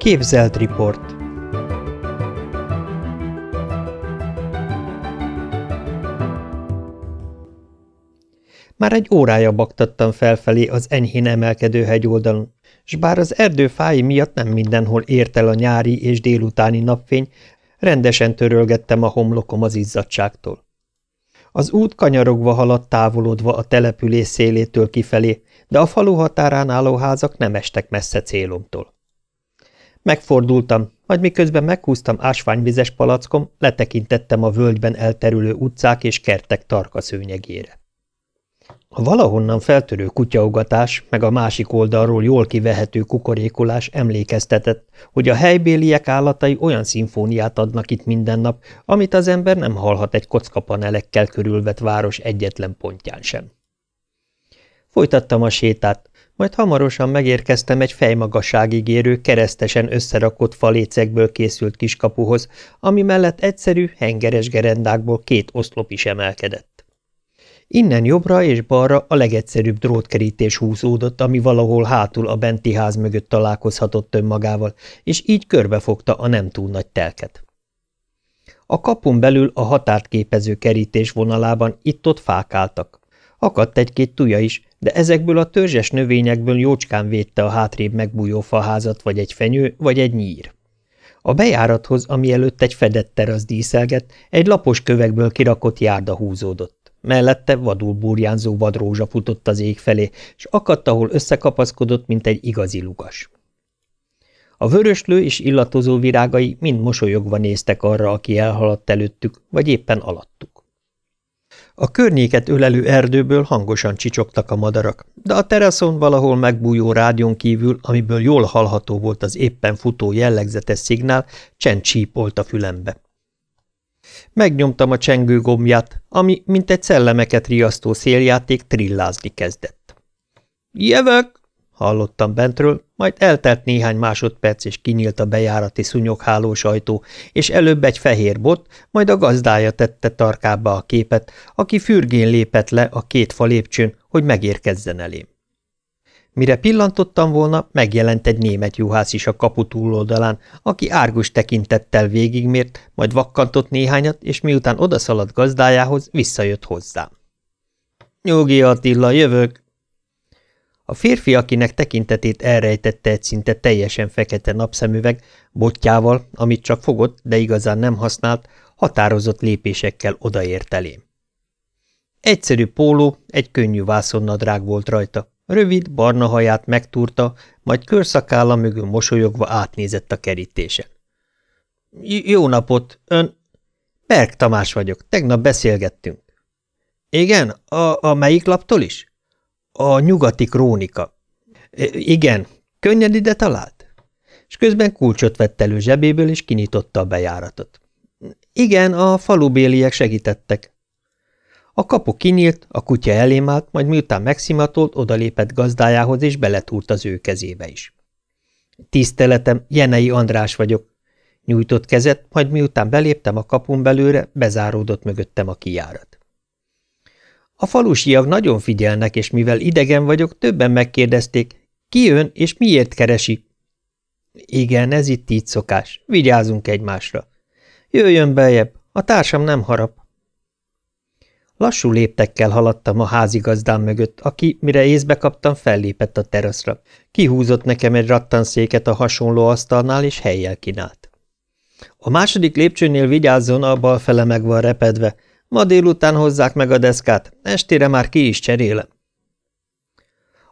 Képzelt riport Már egy órája baktattam felfelé az enyhén emelkedő hegyoldalon, s bár az erdő fái miatt nem mindenhol ért el a nyári és délutáni napfény, rendesen törölgettem a homlokom az izzadságtól. Az út kanyarogva haladt távolodva a település szélétől kifelé, de a falu határán álló házak nem estek messze célomtól. Megfordultam, majd miközben meghúztam ásványvizes palackom, letekintettem a völgyben elterülő utcák és kertek tarka szőnyegére. A valahonnan feltörő kutyaugatás, meg a másik oldalról jól kivehető kukorékolás emlékeztetett, hogy a helybéliek állatai olyan szimfóniát adnak itt minden nap, amit az ember nem hallhat egy kockapanelekkel körülvett város egyetlen pontján sem. Folytattam a sétát, majd hamarosan megérkeztem egy fejmagasságig érő, keresztesen összerakott falécekből készült kiskapuhoz, ami mellett egyszerű, hengeres gerendákból két oszlop is emelkedett. Innen jobbra és balra a legegyszerűbb drótkerítés húzódott, ami valahol hátul a benti ház mögött találkozhatott önmagával, és így körbefogta a nem túl nagy telket. A kapun belül a határt képező kerítés vonalában itt-ott fák álltak. Akadt egy-két tuja is, de ezekből a törzses növényekből jócskán védte a hátrébb megbújó faházat vagy egy fenyő, vagy egy nyír. A bejárathoz, ami előtt egy fedett terasz díszelgett, egy lapos kövekből kirakott járda húzódott. Mellette vadul burjánzó vadrózsa futott az ég felé, és akadt, ahol összekapaszkodott, mint egy igazi lugas. A vöröslő és illatozó virágai mind mosolyogva néztek arra, aki elhaladt előttük, vagy éppen alattuk. A környéket ölelő erdőből hangosan csicsogtak a madarak, de a teraszon valahol megbújó rádión kívül, amiből jól hallható volt az éppen futó jellegzetes szignál, csend csípolt a fülembe. Megnyomtam a csengő gombját, ami, mint egy szellemeket riasztó széljáték, trillázni kezdett. – Jövök! – hallottam bentről, majd eltelt néhány másodperc, és kinyílt a bejárati szunyoghálós ajtó, és előbb egy fehér bot, majd a gazdája tette tarkába a képet, aki fürgén lépett le a két falépcsőn, hogy megérkezzen elém. Mire pillantottam volna, megjelent egy német juhász is a kapu túloldalán, aki árgus tekintettel végigmért, majd vakkantott néhányat, és miután odaszaladt gazdájához, visszajött hozzám. – Nyugi Attila, jövök! A férfi, akinek tekintetét elrejtette egy szinte teljesen fekete napszemüveg, botjával, amit csak fogott, de igazán nem használt, határozott lépésekkel odaért elém. Egyszerű póló, egy könnyű vászonnadrág volt rajta, Rövid, barna haját megtúrta, majd körszakálla mögül mosolyogva átnézett a kerítésen. – Jó napot! Ön… Berg Tamás vagyok, tegnap beszélgettünk. – Igen? A, a melyik laptól is? – A nyugati krónika. – Igen. Könnyed ide talált? És közben kulcsot vett elő zsebéből, és kinyitotta a bejáratot. – Igen, a falubéliek segítettek. A kapu kinyílt, a kutya elém állt, majd miután megszimatolt, odalépett gazdájához, és beletúrt az ő kezébe is. Tiszteletem, Jenei András vagyok. Nyújtott kezet, majd miután beléptem a kapun belőle, bezáródott mögöttem a kijárat. A falusiak nagyon figyelnek, és mivel idegen vagyok, többen megkérdezték, ki ön és miért keresi? Igen, ez itt így szokás. Vigyázunk egymásra. Jöjjön beljebb, a társam nem harap. Lassú léptekkel haladtam a házigazdám mögött, aki, mire észbe kaptam, fellépett a teraszra. Kihúzott nekem egy rattanszéket a hasonló asztalnál, és helyjel kínált. A második lépcsőnél vigyázzon, a bal fele meg van repedve. Ma délután hozzák meg a deszkát, estére már ki is cserélem.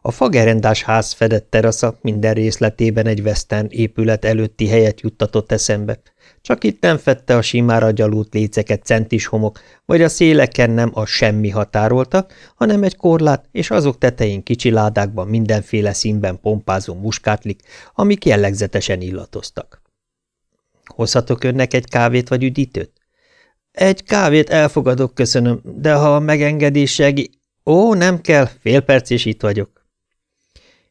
A fagerendás ház fedett terasza minden részletében egy western épület előtti helyet juttatott eszembe, csak itt nem fette a simára gyalult léceket centis homok, vagy a széleken nem a semmi határolta, hanem egy korlát, és azok tetején kicsi ládákban mindenféle színben pompázó muskátlik, amik jellegzetesen illatoztak. Hozhatok önnek egy kávét vagy üdítőt? Egy kávét elfogadok, köszönöm, de ha a megengedés segi... Ó, nem kell, fél perc és itt vagyok.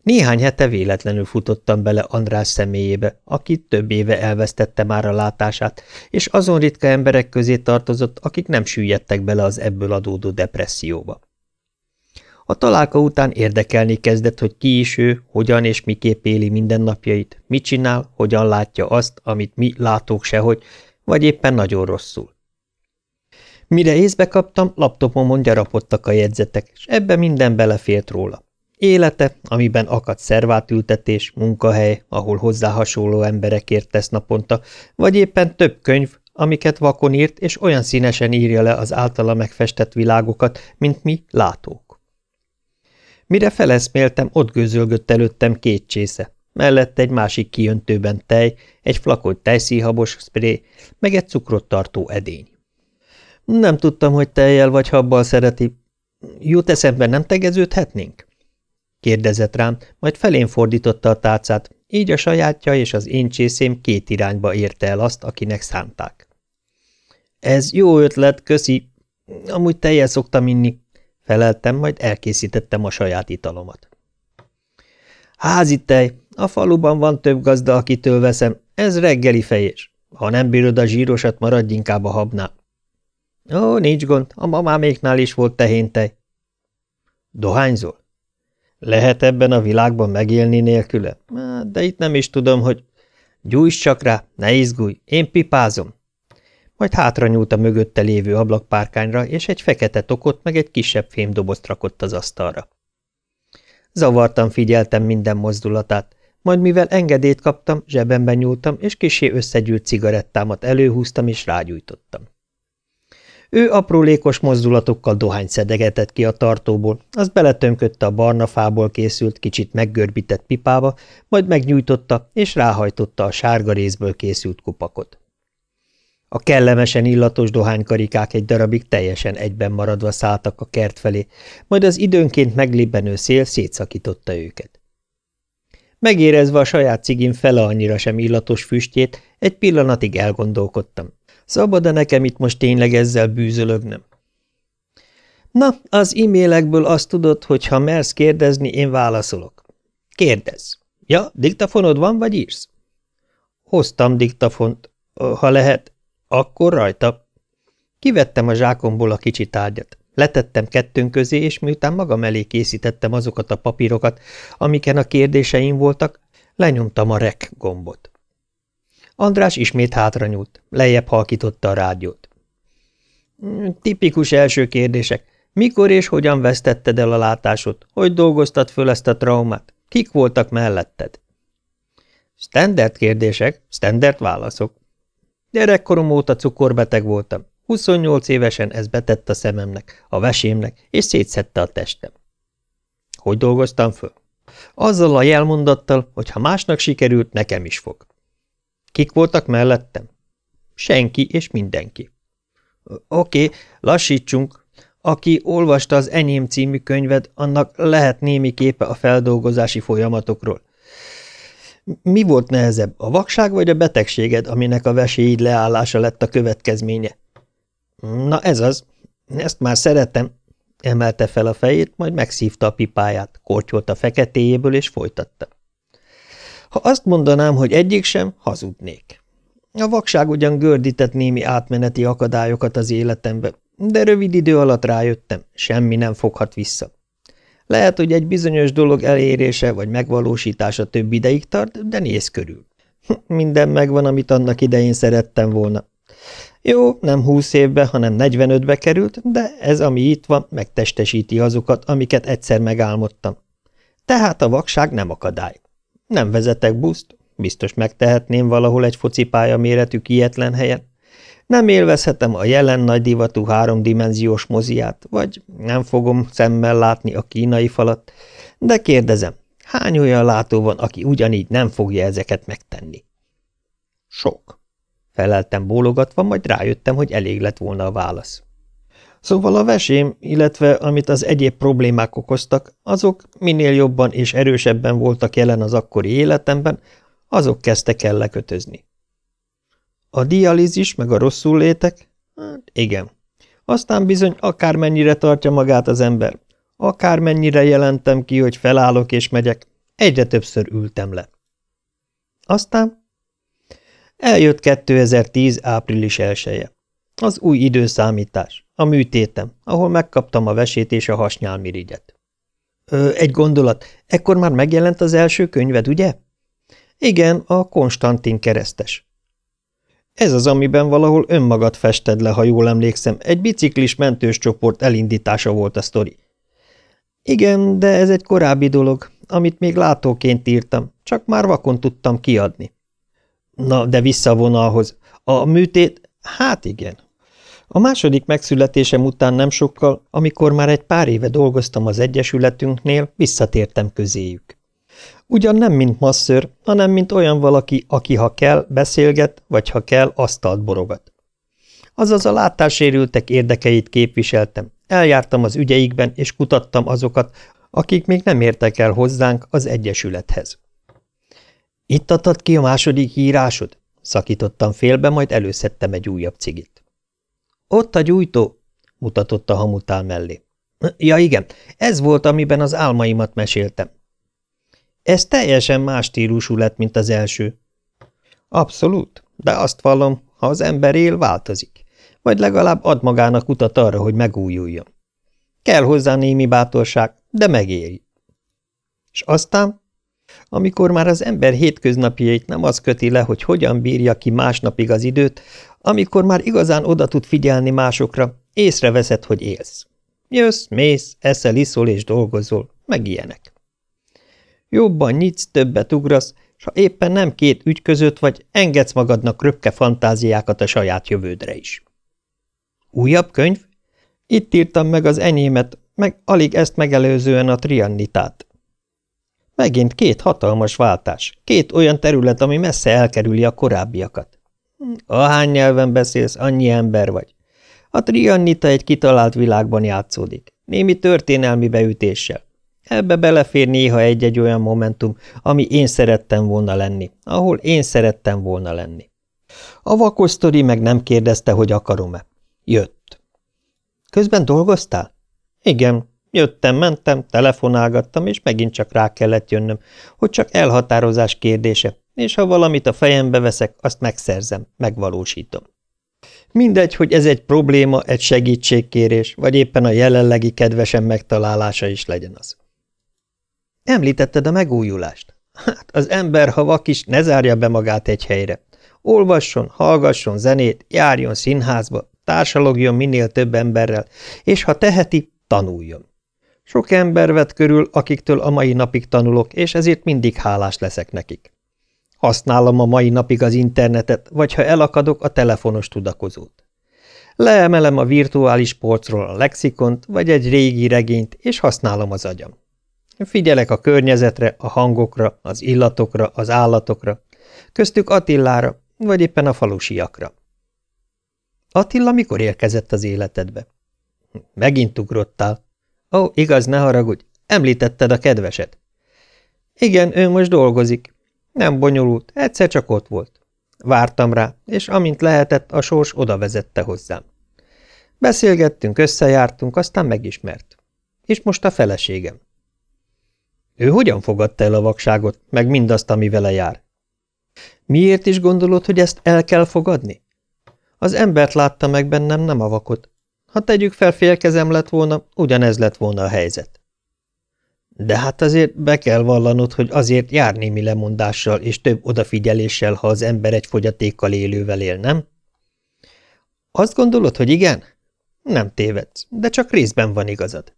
Néhány hete véletlenül futottam bele András személyébe, aki több éve elvesztette már a látását, és azon ritka emberek közé tartozott, akik nem süllyedtek bele az ebből adódó depresszióba. A találka után érdekelni kezdett, hogy ki is ő, hogyan és miképp éli mindennapjait, mit csinál, hogyan látja azt, amit mi látók sehogy, vagy éppen nagyon rosszul. Mire észbe kaptam, laptopomon gyarapodtak a jegyzetek, és ebbe minden belefért róla. Élete, amiben akadt szervátültetés, munkahely, ahol hozzá hasonló emberekért tesz naponta, vagy éppen több könyv, amiket vakon írt, és olyan színesen írja le az általa megfestett világokat, mint mi látók. Mire feleszméltem, ott gőzölgött előttem két csésze, mellett egy másik kijöntőben tej, egy flakot tejszíhabos spré, meg egy cukrot tartó edény. Nem tudtam, hogy tejjel vagy habbal szereti. Jut eszembe, nem tegeződhetnénk? kérdezett rám, majd felén fordította a tárcát, így a sajátja és az én csészém két irányba érte el azt, akinek szánták. Ez jó ötlet, köszi. Amúgy teljel szoktam inni, feleltem, majd elkészítettem a saját italomat. Házi tej, a faluban van több gazda, akitől veszem, ez reggeli fejés. Ha nem bírod a zsírosat, maradj inkább a habnál. Ó, nincs gond, a mamáméknál is volt tehéntej. Dohányzol? Lehet ebben a világban megélni nélküle? De itt nem is tudom, hogy... Gyújts csak rá, ne izgulj, én pipázom. Majd hátra nyúlt a mögötte lévő ablakpárkányra, és egy fekete tokot meg egy kisebb fémdobozt rakott az asztalra. Zavartan figyeltem minden mozdulatát, majd mivel engedélyt kaptam, zsebemben nyúltam, és kisé összegyűlt cigarettámat előhúztam és rágyújtottam. Ő aprólékos mozdulatokkal dohány szedegetett ki a tartóból, azt beletömködte a barna fából készült, kicsit meggörbített pipába, majd megnyújtotta és ráhajtotta a sárga részből készült kupakot. A kellemesen illatos dohánykarikák egy darabig teljesen egyben maradva szálltak a kert felé, majd az időnként meglibbenő szél szétszakította őket. Megérezve a saját cigim fele annyira sem illatos füstjét, egy pillanatig elgondolkodtam. Szabad-e nekem itt most tényleg ezzel bűzölögnem? Na, az e-mailekből azt tudod, hogy ha mersz kérdezni, én válaszolok. Kérdezz. Ja, diktafonod van, vagy írsz? Hoztam diktafont. Ha lehet, akkor rajta. Kivettem a zsákomból a kicsi tárgyat. Letettem kettőnk közé, és miután magam elé készítettem azokat a papírokat, amiken a kérdéseim voltak, lenyomtam a rek gombot. András ismét hátra nyúlt, lejjebb halkította a rádiót. Tipikus első kérdések. Mikor és hogyan vesztetted el a látásod? Hogy dolgoztad föl ezt a traumát? Kik voltak melletted? Standard kérdések, standard válaszok. Gyerekkorom óta cukorbeteg voltam. 28 évesen ez betett a szememnek, a vesémnek, és szétszette a testem. Hogy dolgoztam föl? Azzal a jelmondattal, hogy ha másnak sikerült, nekem is fog. Kik voltak mellettem? Senki és mindenki. Oké, okay, lassítsunk. Aki olvasta az Enyém című könyved, annak lehet némi képe a feldolgozási folyamatokról. Mi volt nehezebb, a vakság vagy a betegséged, aminek a veséid leállása lett a következménye? Na ez az. Ezt már szeretem. Emelte fel a fejét, majd megszívta a pipáját, kortyolt a feketéjéből és folytatta. Ha azt mondanám, hogy egyik sem, hazudnék. A vakság ugyan gördített némi átmeneti akadályokat az életembe, de rövid idő alatt rájöttem, semmi nem foghat vissza. Lehet, hogy egy bizonyos dolog elérése vagy megvalósítása több ideig tart, de néz körül. Minden megvan, amit annak idején szerettem volna. Jó, nem húsz évbe, hanem negyvenötbe került, de ez, ami itt van, megtestesíti azokat, amiket egyszer megálmodtam. Tehát a vakság nem akadály. Nem vezetek buszt, biztos megtehetném valahol egy focipálya méretű kietlen helyen. Nem élvezhetem a jelen nagy divatú háromdimenziós moziát, vagy nem fogom szemmel látni a kínai falat, de kérdezem, hány olyan látó van, aki ugyanígy nem fogja ezeket megtenni? Sok. Feleltem bólogatva, majd rájöttem, hogy elég lett volna a válasz. Szóval a vesém, illetve amit az egyéb problémák okoztak, azok minél jobban és erősebben voltak jelen az akkori életemben, azok kezdtek el lekötözni. A dialízis meg a rosszul létek? Hát igen. Aztán bizony akármennyire tartja magát az ember, akármennyire jelentem ki, hogy felállok és megyek, egyre többször ültem le. Aztán eljött 2010. április elsője. Az új időszámítás. A műtétem, ahol megkaptam a vesét és a hasnyálmirigyet. Ö, egy gondolat. Ekkor már megjelent az első könyved, ugye? Igen, a Konstantin keresztes. Ez az, amiben valahol önmagad fested le, ha jól emlékszem. Egy biciklis mentős csoport elindítása volt a sztori. Igen, de ez egy korábbi dolog, amit még látóként írtam, csak már vakon tudtam kiadni. Na, de vissza a vonalhoz. A műtét? Hát igen. A második megszületésem után nem sokkal, amikor már egy pár éve dolgoztam az Egyesületünknél, visszatértem közéjük. Ugyan nem mint masször, hanem mint olyan valaki, aki ha kell, beszélget, vagy ha kell, asztalt borogat. Azaz a látássérültek érdekeit képviseltem, eljártam az ügyeikben, és kutattam azokat, akik még nem értek el hozzánk az Egyesülethez. Itt adtad ki a második írásod? Szakítottam félbe, majd előszedtem egy újabb cigit. Ott a gyújtó, mutatott a hamutál mellé. Ja igen, ez volt, amiben az álmaimat meséltem. Ez teljesen más stílusú lett, mint az első. Abszolút, de azt vallom, ha az ember él, változik. Vagy legalább ad magának utat arra, hogy megújuljon. Kell hozzá némi bátorság, de megéri. És aztán, amikor már az ember hétköznapjait nem az köti le, hogy hogyan bírja ki másnapig az időt, amikor már igazán oda tud figyelni másokra, észreveszed, hogy élsz. Jössz, mész, eszel, iszol és dolgozol, meg ilyenek. Jobban nyitsz, többet ugrasz, s ha éppen nem két ügy között vagy, engedsz magadnak röpke fantáziákat a saját jövődre is. Újabb könyv? Itt írtam meg az enyémet, meg alig ezt megelőzően a triannitát. Megint két hatalmas váltás, két olyan terület, ami messze elkerüli a korábbiakat. Ahány nyelven beszélsz, annyi ember vagy. A triannita egy kitalált világban játszódik, némi történelmi beütéssel. Ebbe belefér néha egy-egy olyan momentum, ami én szerettem volna lenni, ahol én szerettem volna lenni. A vakosztori meg nem kérdezte, hogy akarom-e. Jött. Közben dolgoztál? Igen, jöttem, mentem, telefonálgattam, és megint csak rá kellett jönnöm, hogy csak elhatározás kérdése, és ha valamit a fejembe veszek, azt megszerzem, megvalósítom. Mindegy, hogy ez egy probléma, egy segítségkérés, vagy éppen a jelenlegi kedvesem megtalálása is legyen az. Említetted a megújulást? Hát az ember, ha vak is, ne zárja be magát egy helyre. Olvasson, hallgasson zenét, járjon színházba, társalogjon minél több emberrel, és ha teheti, tanuljon. Sok ember vett körül, akiktől a mai napig tanulok, és ezért mindig hálás leszek nekik. Használom a mai napig az internetet, vagy ha elakadok, a telefonos tudakozót. Leemelem a virtuális polcról a lexikont, vagy egy régi regényt, és használom az agyam. Figyelek a környezetre, a hangokra, az illatokra, az állatokra, köztük Attillára, vagy éppen a falusiakra. Attila mikor érkezett az életedbe? Megint ugrottál. Ó, igaz, ne haragudj, említetted a kedveset. Igen, ő most dolgozik. Nem bonyolult, egyszer csak ott volt. Vártam rá, és amint lehetett, a sors oda vezette hozzám. Beszélgettünk, összejártunk, aztán megismert. És most a feleségem. Ő hogyan fogadta el a vakságot, meg mindazt, ami vele jár? Miért is gondolod, hogy ezt el kell fogadni? Az embert látta meg bennem, nem a vakot. Ha tegyük fel félkezem lett volna, ugyanez lett volna a helyzet. De hát azért be kell vallanod, hogy azért jár némi lemondással és több odafigyeléssel, ha az ember egy fogyatékkal élővel él, nem? Azt gondolod, hogy igen? Nem tévedsz, de csak részben van igazad.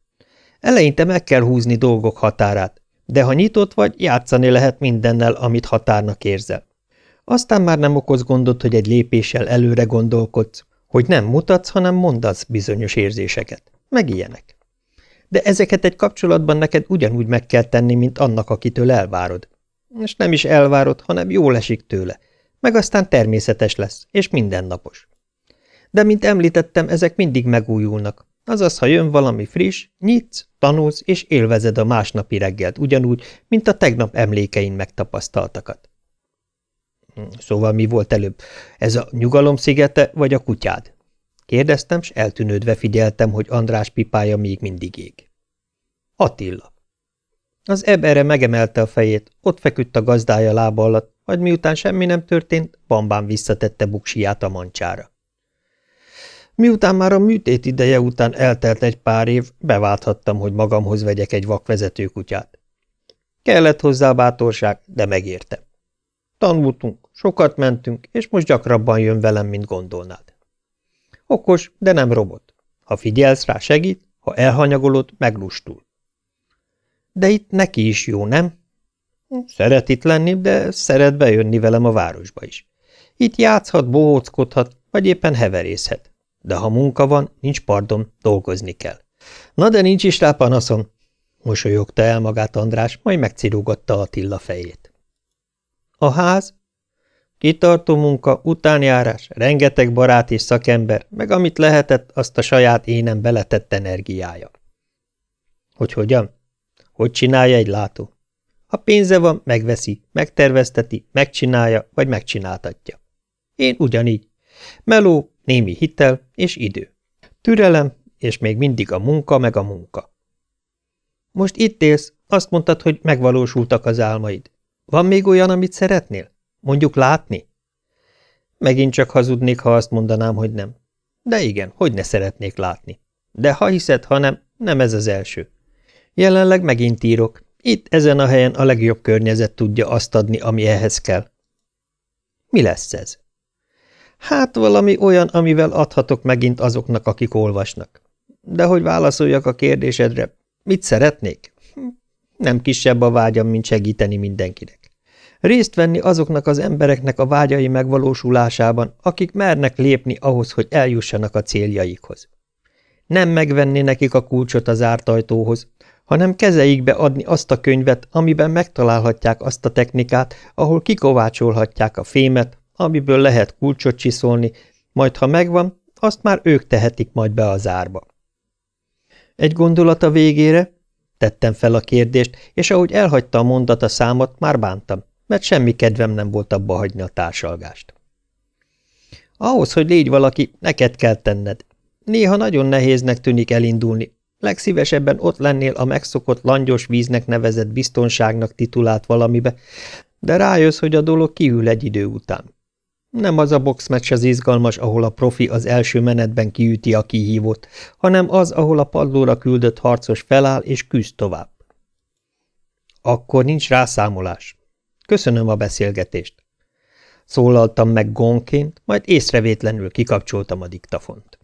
Eleinte meg kell húzni dolgok határát, de ha nyitott vagy, játszani lehet mindennel, amit határnak érzel. Aztán már nem okoz gondot, hogy egy lépéssel előre gondolkodsz, hogy nem mutatsz, hanem mondasz bizonyos érzéseket. Meg ilyenek. De ezeket egy kapcsolatban neked ugyanúgy meg kell tenni, mint annak, akitől elvárod. És nem is elvárod, hanem jól esik tőle. Meg aztán természetes lesz, és mindennapos. De, mint említettem, ezek mindig megújulnak. Azaz, ha jön valami friss, nyitsz, tanulsz, és élvezed a másnapi reggelt, ugyanúgy, mint a tegnap emlékein megtapasztaltakat. Hm, szóval mi volt előbb? Ez a nyugalom szigete, vagy a kutyád? Kérdeztem, s eltűnődve figyeltem, hogy András pipája még mindig ég. Attila. Az eb erre megemelte a fejét, ott feküdt a gazdája lába alatt, majd miután semmi nem történt, bambán visszatette buksiját a mancsára. Miután már a műtét ideje után eltelt egy pár év, beválthattam, hogy magamhoz vegyek egy vakvezető kutyát. Kellett hozzá bátorság, de megérte. Tanultunk, sokat mentünk, és most gyakrabban jön velem, mint gondolnád. Okos, de nem robot. Ha figyelsz rá, segít, ha elhanyagolod, meglustul. De itt neki is jó, nem? Szeret itt lenni, de szeret bejönni velem a városba is. Itt játszhat, bohóckodhat, vagy éppen heverészhet. De ha munka van, nincs pardon, dolgozni kell. Na de nincs is rá panaszom, mosolyogta el magát András, majd megcirugatta Attila fejét. A ház? Kitartó munka, utánjárás, rengeteg barát és szakember, meg amit lehetett, azt a saját énem beletett energiája. Hogy hogyan? Hogy csinálja egy látó? Ha pénze van, megveszi, megtervezteti, megcsinálja, vagy megcsináltatja. Én ugyanígy. Meló, némi hitel és idő. Türelem, és még mindig a munka meg a munka. Most itt élsz, azt mondtad, hogy megvalósultak az álmaid. Van még olyan, amit szeretnél? Mondjuk látni? Megint csak hazudnék, ha azt mondanám, hogy nem. De igen, hogy ne szeretnék látni. De ha hiszed, ha nem, nem ez az első. Jelenleg megint írok. Itt, ezen a helyen a legjobb környezet tudja azt adni, ami ehhez kell. Mi lesz ez? Hát valami olyan, amivel adhatok megint azoknak, akik olvasnak. De hogy válaszoljak a kérdésedre, mit szeretnék? Hm, nem kisebb a vágyam, mint segíteni mindenkinek. Részt venni azoknak az embereknek a vágyai megvalósulásában, akik mernek lépni ahhoz, hogy eljussanak a céljaikhoz. Nem megvenni nekik a kulcsot az zárt ajtóhoz, hanem kezeikbe adni azt a könyvet, amiben megtalálhatják azt a technikát, ahol kikovácsolhatják a fémet, amiből lehet kulcsot csiszolni, majd ha megvan, azt már ők tehetik majd be az árba. Egy gondolat a végére? Tettem fel a kérdést, és ahogy elhagyta a mondat a számot, már bántam, mert semmi kedvem nem volt abba hagyni a társalgást. Ahhoz, hogy légy valaki, neked kell tenned. Néha nagyon nehéznek tűnik elindulni, legszívesebben ott lennél a megszokott langyos víznek nevezett biztonságnak titulált valamibe, de rájössz, hogy a dolog kiül egy idő után. Nem az a boxmeccs az izgalmas, ahol a profi az első menetben kiüti a kihívót, hanem az, ahol a padlóra küldött harcos feláll és küzd tovább. Akkor nincs rászámolás. Köszönöm a beszélgetést. Szólaltam meg gonként, majd észrevétlenül kikapcsoltam a diktafont.